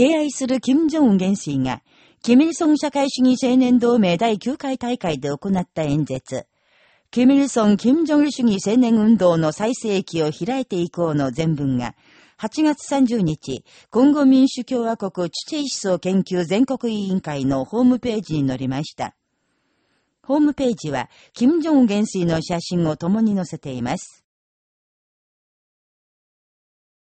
敬愛する金正恩元帥が、キミルソン社会主義青年同盟第9回大会で行った演説、キミルソン・キム・ジョン主義青年運動の最盛期を開いて以降の全文が、8月30日、今後民主共和国地政思想研究全国委員会のホームページに載りました。ホームページは、金正恩元帥の写真を共に載せています。